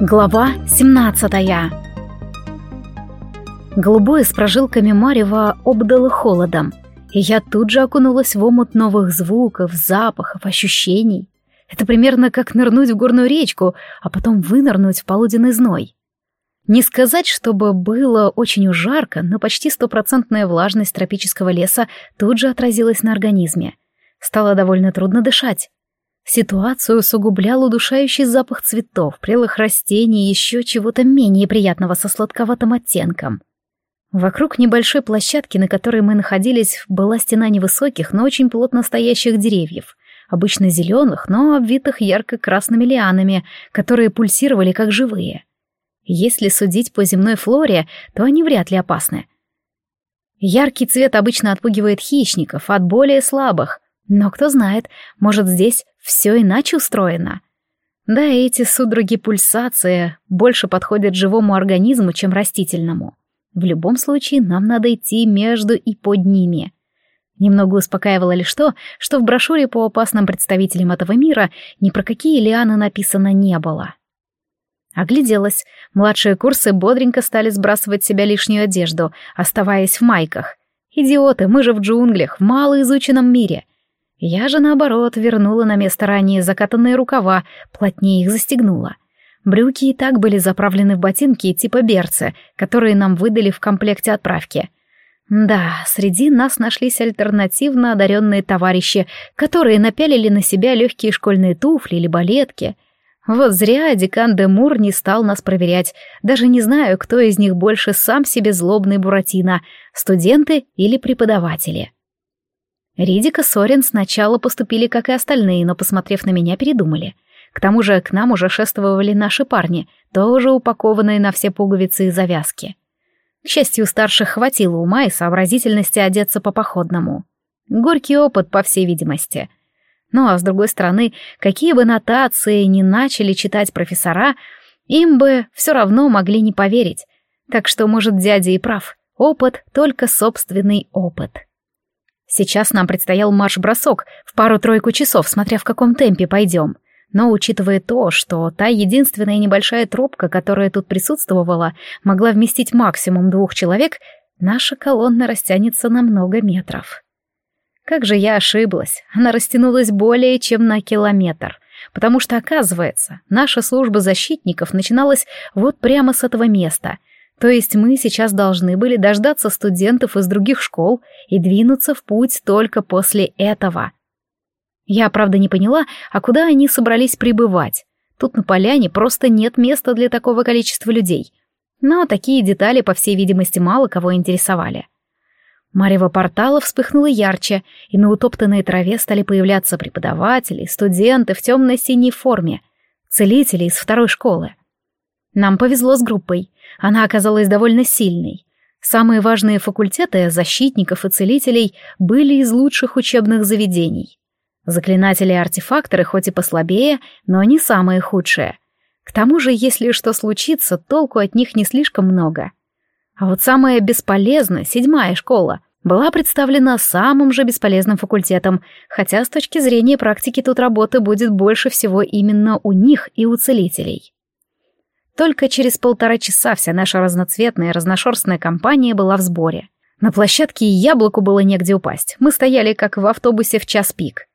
Глава 17 Голубое с прожилками марева обдало холодом, и я тут же окунулась в омут новых звуков, запахов, ощущений. Это примерно как нырнуть в горную речку, а потом вынырнуть в полуденный зной. Не сказать, чтобы было очень уж жарко, но почти стопроцентная влажность тропического леса тут же отразилась на организме. Стало довольно трудно дышать. Ситуацию усугублял удушающий запах цветов, прелых растений и еще чего-то менее приятного со сладковатым оттенком. Вокруг небольшой площадки, на которой мы находились, была стена невысоких, но очень плотно стоящих деревьев, обычно зеленых, но обвитых ярко-красными лианами, которые пульсировали как живые. Если судить по земной флоре, то они вряд ли опасны. Яркий цвет обычно отпугивает хищников от более слабых, но кто знает, может здесь все иначе устроено. Да, эти судороги пульсации больше подходят живому организму, чем растительному. В любом случае, нам надо идти между и под ними. Немного успокаивало лишь то, что в брошюре по опасным представителям этого мира ни про какие лианы написано не было. Огляделась. Младшие курсы бодренько стали сбрасывать с себя лишнюю одежду, оставаясь в майках. Идиоты, мы же в джунглях, в малоизученном мире. Я же, наоборот, вернула на место ранее закатанные рукава, плотнее их застегнула. Брюки и так были заправлены в ботинки типа берцы, которые нам выдали в комплекте отправки. Да, среди нас нашлись альтернативно одаренные товарищи, которые напялили на себя легкие школьные туфли или балетки. Вот зря декан де Мур не стал нас проверять, даже не знаю, кто из них больше сам себе злобный Буратино, студенты или преподаватели. Ридик и Сорин сначала поступили, как и остальные, но, посмотрев на меня, передумали. К тому же к нам уже шествовали наши парни, тоже упакованные на все пуговицы и завязки. К счастью, старших хватило ума и сообразительности одеться по-походному. Горький опыт, по всей видимости. Ну а с другой стороны, какие бы нотации ни начали читать профессора, им бы все равно могли не поверить. Так что, может, дядя и прав. Опыт — только собственный опыт. Сейчас нам предстоял марш-бросок в пару-тройку часов, смотря в каком темпе пойдем. Но учитывая то, что та единственная небольшая тропка, которая тут присутствовала, могла вместить максимум двух человек, наша колонна растянется на много метров. Как же я ошиблась, она растянулась более чем на километр, потому что, оказывается, наша служба защитников начиналась вот прямо с этого места — то есть мы сейчас должны были дождаться студентов из других школ и двинуться в путь только после этого. Я, правда, не поняла, а куда они собрались прибывать. Тут на поляне просто нет места для такого количества людей. Но такие детали, по всей видимости, мало кого интересовали. Марево портала вспыхнуло ярче, и на утоптанной траве стали появляться преподаватели, студенты в темно-синей форме, целители из второй школы. Нам повезло с группой. Она оказалась довольно сильной. Самые важные факультеты защитников и целителей были из лучших учебных заведений. Заклинатели и артефакторы хоть и послабее, но не самые худшие. К тому же, если что случится, толку от них не слишком много. А вот самая бесполезная, седьмая школа, была представлена самым же бесполезным факультетом, хотя с точки зрения практики тут работы будет больше всего именно у них и у целителей. Только через полтора часа вся наша разноцветная разношерстная компания была в сборе. На площадке яблоку было негде упасть. Мы стояли, как в автобусе в час пик.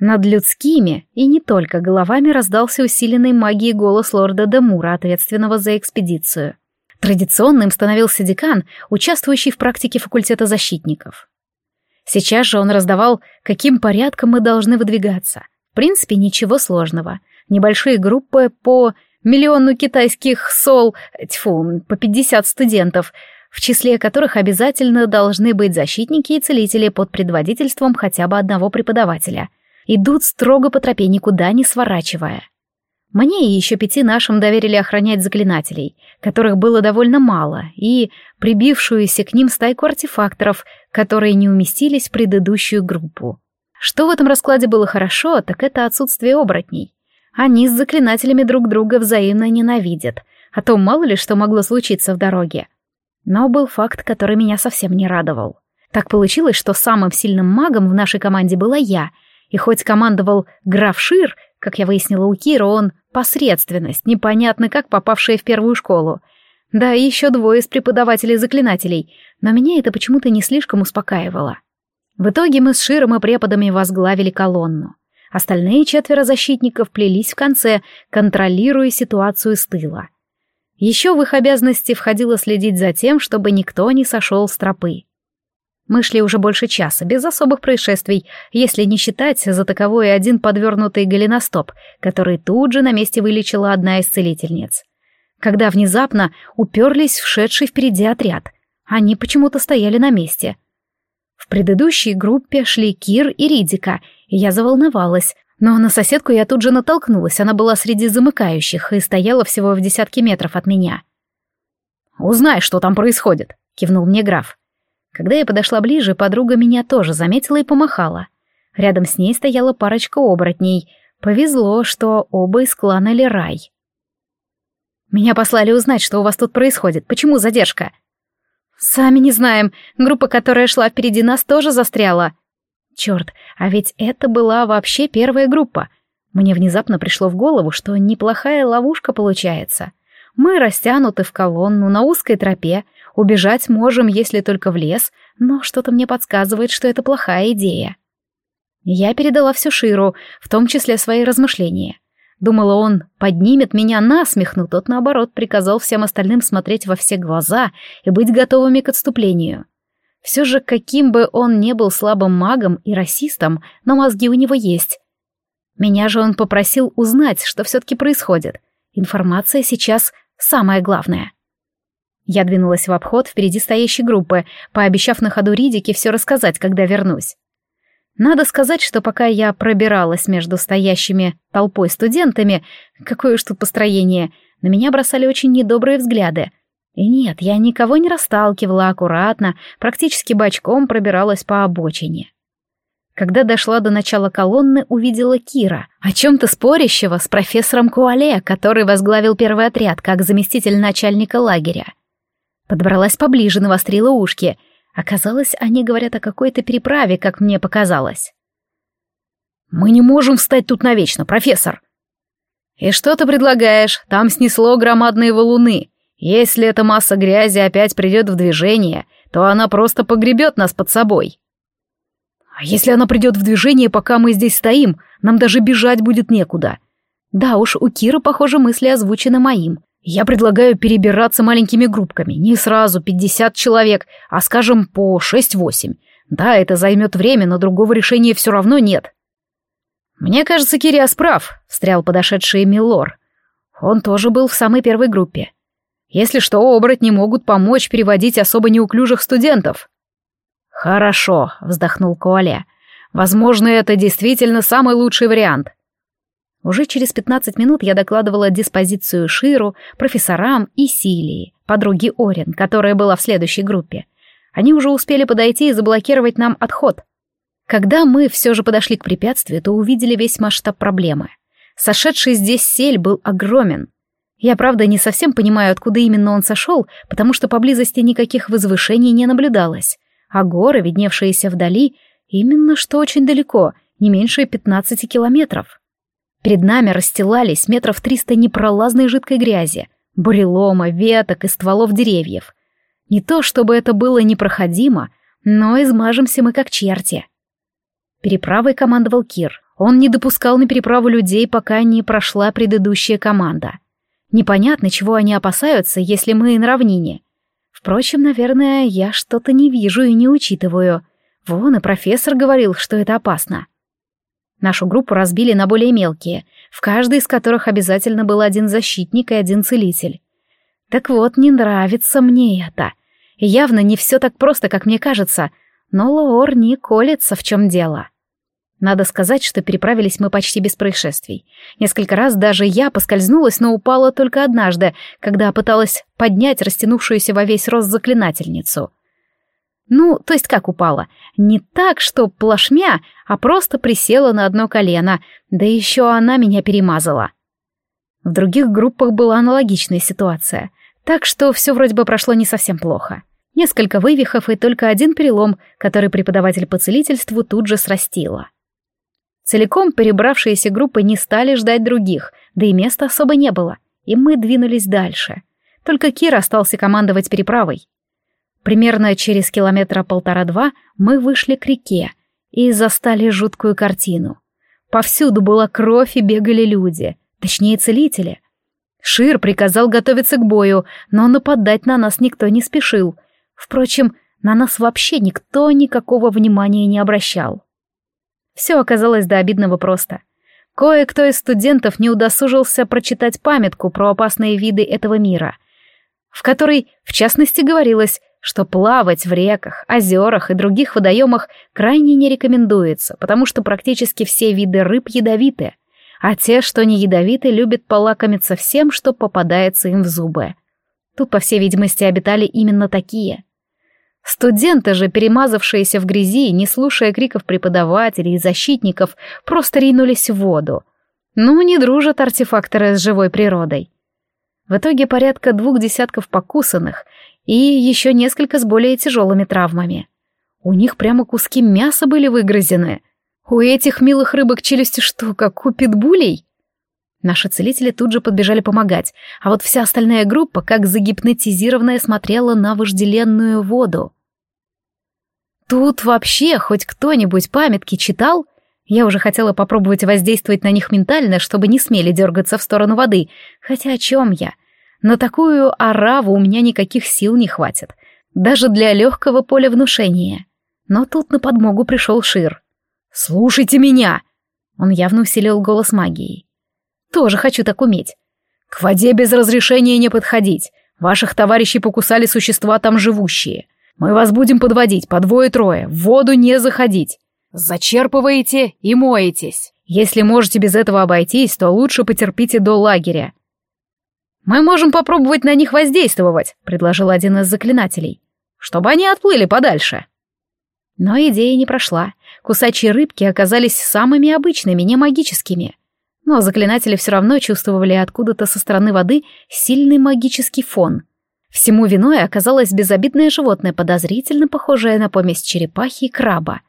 Над людскими и не только головами раздался усиленный магией голос лорда Демура, ответственного за экспедицию. Традиционным становился декан, участвующий в практике факультета защитников. Сейчас же он раздавал, каким порядком мы должны выдвигаться. В принципе, ничего сложного. Небольшие группы по миллиону китайских сол, тьфу, по 50 студентов, в числе которых обязательно должны быть защитники и целители под предводительством хотя бы одного преподавателя. Идут строго по тропе, никуда не сворачивая. Мне и еще пяти нашим доверили охранять заклинателей, которых было довольно мало, и прибившуюся к ним стайку артефакторов, которые не уместились в предыдущую группу. Что в этом раскладе было хорошо, так это отсутствие оборотней. Они с заклинателями друг друга взаимно ненавидят, а то мало ли что могло случиться в дороге. Но был факт, который меня совсем не радовал. Так получилось, что самым сильным магом в нашей команде была я, и хоть командовал граф Шир, Как я выяснила у Кира, он посредственность, непонятно как попавшая в первую школу. Да, и еще двое из преподавателей-заклинателей, но меня это почему-то не слишком успокаивало. В итоге мы с Широм и преподами возглавили колонну. Остальные четверо защитников плелись в конце, контролируя ситуацию с тыла. Еще в их обязанности входило следить за тем, чтобы никто не сошел с тропы. Мы шли уже больше часа, без особых происшествий, если не считать за таковой один подвернутый голеностоп, который тут же на месте вылечила одна из целительниц. Когда внезапно уперлись вшедший впереди отряд. Они почему-то стояли на месте. В предыдущей группе шли Кир и Ридика, и я заволновалась, но на соседку я тут же натолкнулась, она была среди замыкающих и стояла всего в десятке метров от меня. «Узнай, что там происходит», — кивнул мне граф. Когда я подошла ближе, подруга меня тоже заметила и помахала. Рядом с ней стояла парочка оборотней. Повезло, что оба из клана Лерай. «Меня послали узнать, что у вас тут происходит. Почему задержка?» «Сами не знаем. Группа, которая шла впереди нас, тоже застряла». «Черт, а ведь это была вообще первая группа. Мне внезапно пришло в голову, что неплохая ловушка получается. Мы растянуты в колонну на узкой тропе, Убежать можем, если только в лес, но что-то мне подсказывает, что это плохая идея. Я передала все Ширу, в том числе свои размышления. Думала, он поднимет меня на смех, но тот, наоборот, приказал всем остальным смотреть во все глаза и быть готовыми к отступлению. Все же, каким бы он ни был слабым магом и расистом, но мозги у него есть. Меня же он попросил узнать, что все-таки происходит. Информация сейчас самое главное. Я двинулась в обход впереди стоящей группы, пообещав на ходу Ридике все рассказать, когда вернусь. Надо сказать, что пока я пробиралась между стоящими толпой студентами, какое уж тут построение, на меня бросали очень недобрые взгляды. И нет, я никого не расталкивала аккуратно, практически бочком пробиралась по обочине. Когда дошла до начала колонны, увидела Кира, о чем-то спорящего с профессором Куале, который возглавил первый отряд как заместитель начальника лагеря. Подобралась поближе, навострила ушки. Оказалось, они говорят о какой-то переправе, как мне показалось. «Мы не можем встать тут навечно, профессор!» «И что ты предлагаешь? Там снесло громадные валуны. Если эта масса грязи опять придет в движение, то она просто погребет нас под собой». «А если она придет в движение, пока мы здесь стоим, нам даже бежать будет некуда». Да уж, у Кира, похоже, мысли озвучены моим. Я предлагаю перебираться маленькими группками, не сразу 50 человек, а, скажем, по 6-8. Да, это займет время, но другого решения все равно нет. Мне кажется, Кириас прав, встрял подошедший Милор. Он тоже был в самой первой группе. Если что, оборотни могут помочь переводить особо неуклюжих студентов. Хорошо, вздохнул Коале. Возможно, это действительно самый лучший вариант. Уже через 15 минут я докладывала диспозицию Ширу, профессорам и Силии, подруге Орин, которая была в следующей группе. Они уже успели подойти и заблокировать нам отход. Когда мы все же подошли к препятствию, то увидели весь масштаб проблемы. Сошедший здесь сель был огромен. Я, правда, не совсем понимаю, откуда именно он сошел, потому что поблизости никаких возвышений не наблюдалось, а горы, видневшиеся вдали, именно что очень далеко, не меньше 15 километров. Перед нами расстилались метров триста непролазной жидкой грязи, бурелома, веток и стволов деревьев. Не то чтобы это было непроходимо, но измажемся мы как черти. Переправой командовал Кир. Он не допускал на переправу людей, пока не прошла предыдущая команда. Непонятно, чего они опасаются, если мы на равнине. Впрочем, наверное, я что-то не вижу и не учитываю. Вон и профессор говорил, что это опасно. Нашу группу разбили на более мелкие, в каждой из которых обязательно был один защитник и один целитель. Так вот, не нравится мне это. Явно не все так просто, как мне кажется, но Лоор не колется, в чем дело. Надо сказать, что переправились мы почти без происшествий. Несколько раз даже я поскользнулась, но упала только однажды, когда пыталась поднять растянувшуюся во весь рост заклинательницу — ну, то есть как упала? Не так, что плашмя, а просто присела на одно колено, да еще она меня перемазала. В других группах была аналогичная ситуация, так что все вроде бы прошло не совсем плохо. Несколько вывихов и только один перелом, который преподаватель по целительству тут же срастила. Целиком перебравшиеся группы не стали ждать других, да и места особо не было, и мы двинулись дальше. Только Кир остался командовать переправой. Примерно через километра полтора-два мы вышли к реке и застали жуткую картину. Повсюду была кровь и бегали люди, точнее целители. Шир приказал готовиться к бою, но нападать на нас никто не спешил. Впрочем, на нас вообще никто никакого внимания не обращал. Все оказалось до обидного просто. Кое-кто из студентов не удосужился прочитать памятку про опасные виды этого мира, в которой, в частности, говорилось, что плавать в реках, озерах и других водоемах крайне не рекомендуется, потому что практически все виды рыб ядовиты, а те, что не ядовиты, любят полакомиться всем, что попадается им в зубы. Тут, по всей видимости, обитали именно такие. Студенты же, перемазавшиеся в грязи, не слушая криков преподавателей и защитников, просто ринулись в воду. Ну, не дружат артефакторы с живой природой. В итоге порядка двух десятков покусанных и еще несколько с более тяжелыми травмами. У них прямо куски мяса были выгрызены. У этих милых рыбок челюсти что, как у питбулей? Наши целители тут же подбежали помогать, а вот вся остальная группа, как загипнотизированная, смотрела на вожделенную воду. Тут вообще хоть кто-нибудь памятки читал? Я уже хотела попробовать воздействовать на них ментально, чтобы не смели дергаться в сторону воды. Хотя о чем я? На такую ораву у меня никаких сил не хватит. Даже для легкого поля внушения. Но тут на подмогу пришел Шир. «Слушайте меня!» Он явно усилил голос магией. «Тоже хочу так уметь. К воде без разрешения не подходить. Ваших товарищей покусали существа там живущие. Мы вас будем подводить по двое-трое. В воду не заходить. Зачерпываете и моетесь. Если можете без этого обойтись, то лучше потерпите до лагеря. «Мы можем попробовать на них воздействовать», — предложил один из заклинателей, «чтобы они отплыли подальше». Но идея не прошла. Кусачие рыбки оказались самыми обычными, не магическими. Но заклинатели все равно чувствовали откуда-то со стороны воды сильный магический фон. Всему виной оказалось безобидное животное, подозрительно похожее на помесь черепахи и краба.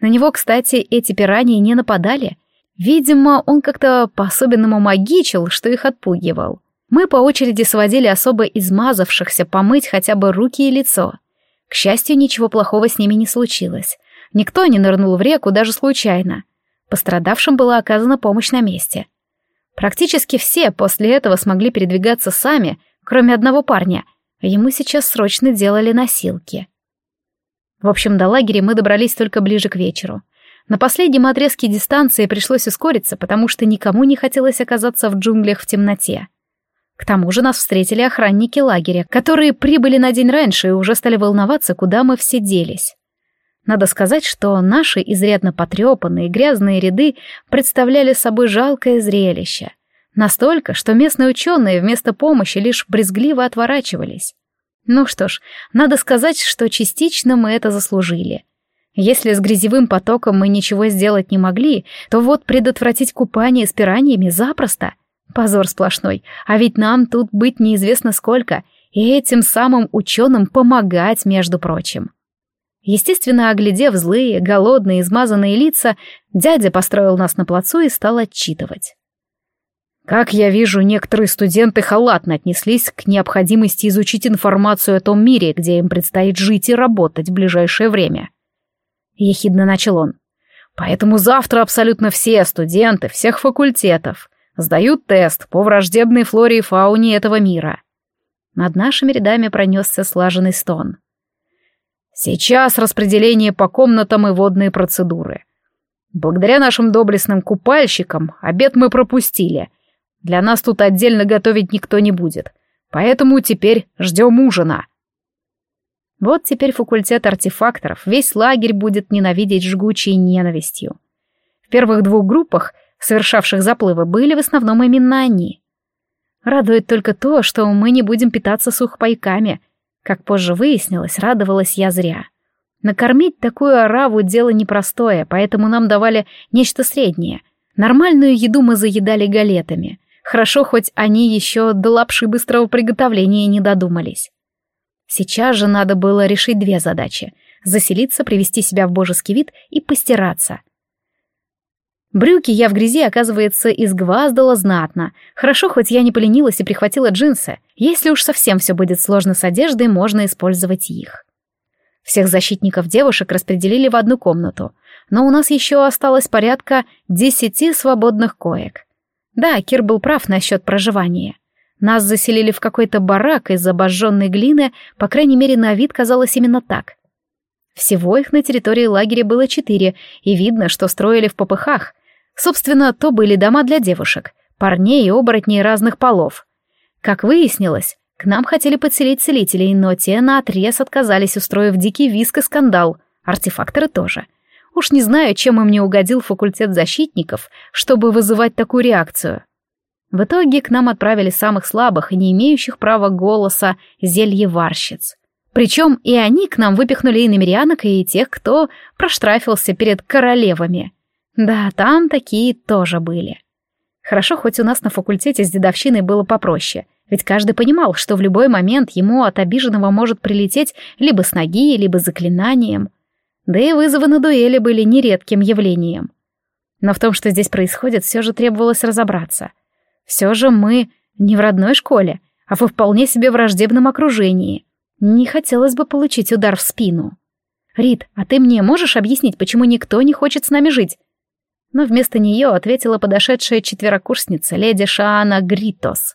На него, кстати, эти пираньи не нападали. Видимо, он как-то по-особенному магичил, что их отпугивал. Мы по очереди сводили особо измазавшихся помыть хотя бы руки и лицо. К счастью, ничего плохого с ними не случилось. Никто не нырнул в реку даже случайно. Пострадавшим была оказана помощь на месте. Практически все после этого смогли передвигаться сами, кроме одного парня, а ему сейчас срочно делали носилки. В общем, до лагеря мы добрались только ближе к вечеру. На последнем отрезке дистанции пришлось ускориться, потому что никому не хотелось оказаться в джунглях в темноте. К тому же нас встретили охранники лагеря, которые прибыли на день раньше и уже стали волноваться, куда мы все делись. Надо сказать, что наши изрядно потрепанные грязные ряды представляли собой жалкое зрелище. Настолько, что местные ученые вместо помощи лишь брезгливо отворачивались. Ну что ж, надо сказать, что частично мы это заслужили. Если с грязевым потоком мы ничего сделать не могли, то вот предотвратить купание с пираньями запросто — Позор сплошной, а ведь нам тут быть неизвестно сколько, и этим самым ученым помогать, между прочим. Естественно, оглядев злые, голодные, измазанные лица, дядя построил нас на плацу и стал отчитывать. Как я вижу, некоторые студенты халатно отнеслись к необходимости изучить информацию о том мире, где им предстоит жить и работать в ближайшее время. Ехидно начал он. Поэтому завтра абсолютно все студенты всех факультетов Сдают тест по враждебной флоре и фауне этого мира. Над нашими рядами пронесся слаженный стон. Сейчас распределение по комнатам и водные процедуры. Благодаря нашим доблестным купальщикам обед мы пропустили. Для нас тут отдельно готовить никто не будет. Поэтому теперь ждем ужина. Вот теперь факультет артефакторов весь лагерь будет ненавидеть жгучей ненавистью. В первых двух группах совершавших заплывы, были в основном именно они. Радует только то, что мы не будем питаться сухпайками. Как позже выяснилось, радовалась я зря. Накормить такую ораву дело непростое, поэтому нам давали нечто среднее. Нормальную еду мы заедали галетами. Хорошо, хоть они еще до лапши быстрого приготовления не додумались. Сейчас же надо было решить две задачи — заселиться, привести себя в божеский вид и постираться — Брюки я в грязи, оказывается, изгваздала знатно. Хорошо, хоть я не поленилась и прихватила джинсы. Если уж совсем все будет сложно с одеждой, можно использовать их. Всех защитников девушек распределили в одну комнату, но у нас еще осталось порядка десяти свободных коек. Да, Кир был прав насчет проживания. Нас заселили в какой-то барак из обожженной глины, по крайней мере, на вид казалось именно так. Всего их на территории лагеря было четыре, и видно, что строили в попыхах. Собственно, то были дома для девушек, парней и оборотней разных полов. Как выяснилось, к нам хотели подселить целителей, но те наотрез отказались, устроив дикий виск и скандал. Артефакторы тоже. Уж не знаю, чем им не угодил факультет защитников, чтобы вызывать такую реакцию. В итоге к нам отправили самых слабых и не имеющих права голоса зельеварщиц. Причем и они к нам выпихнули и намерянок, и тех, кто проштрафился перед королевами. Да, там такие тоже были. Хорошо, хоть у нас на факультете с дедовщиной было попроще, ведь каждый понимал, что в любой момент ему от обиженного может прилететь либо с ноги, либо заклинанием. Да и вызовы на дуэли были нередким явлением. Но в том, что здесь происходит, все же требовалось разобраться. Все же мы не в родной школе, а во вполне себе враждебном окружении — не хотелось бы получить удар в спину. «Рит, а ты мне можешь объяснить, почему никто не хочет с нами жить?» Но вместо нее ответила подошедшая четверокурсница, леди Шаана Гритос.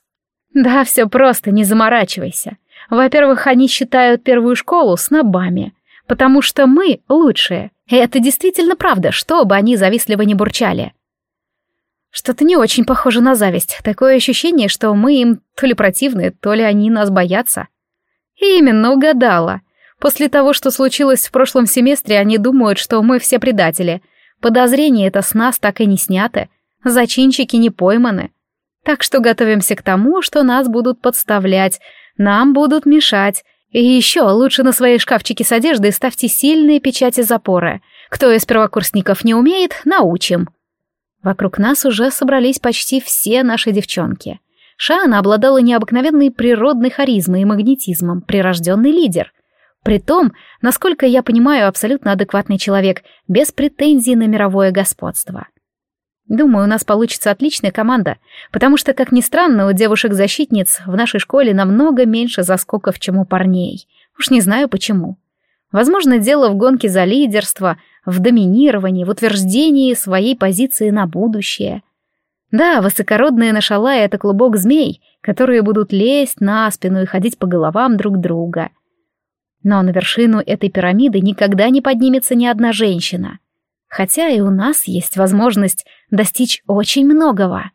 «Да, все просто, не заморачивайся. Во-первых, они считают первую школу снобами, потому что мы лучшие. И это действительно правда, что бы они завистливо не бурчали. Что-то не очень похоже на зависть. Такое ощущение, что мы им то ли противны, то ли они нас боятся. Именно угадала. После того, что случилось в прошлом семестре, они думают, что мы все предатели. Подозрения это с нас так и не сняты. Зачинщики не пойманы. Так что готовимся к тому, что нас будут подставлять, нам будут мешать. И еще лучше на свои шкафчики с одеждой ставьте сильные печати запоры. Кто из первокурсников не умеет, научим. Вокруг нас уже собрались почти все наши девчонки. Шаана обладала необыкновенной природной харизмой и магнетизмом, прирожденный лидер. Притом, насколько я понимаю, абсолютно адекватный человек, без претензий на мировое господство. Думаю, у нас получится отличная команда, потому что, как ни странно, у девушек-защитниц в нашей школе намного меньше заскоков, чем у парней. Уж не знаю почему. Возможно, дело в гонке за лидерство, в доминировании, в утверждении своей позиции на будущее. Да, высокородные нашала — это клубок змей, которые будут лезть на спину и ходить по головам друг друга. Но на вершину этой пирамиды никогда не поднимется ни одна женщина. Хотя и у нас есть возможность достичь очень многого.